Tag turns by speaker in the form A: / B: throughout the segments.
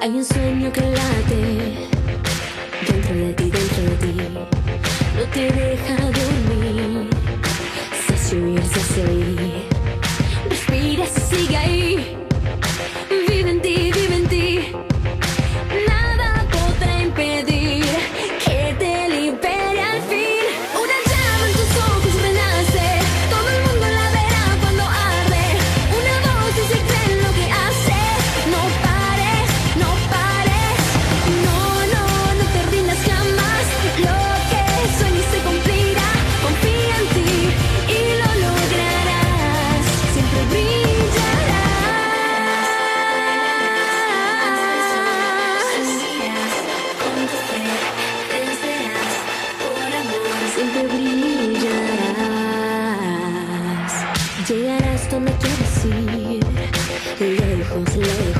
A: Hay un sueño que late. llegarás donde quieres ir, lejos, lejos.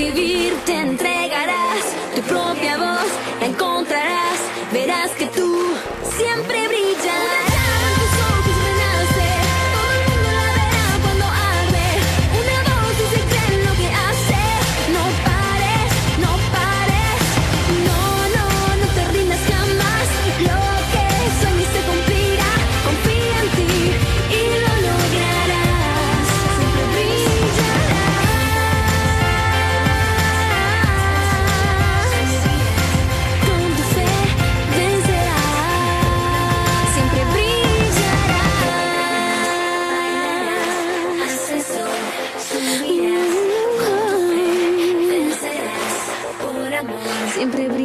A: vivir te entregarás, tu propia voz la encontrarás, verás que tú siempre brillas. sempre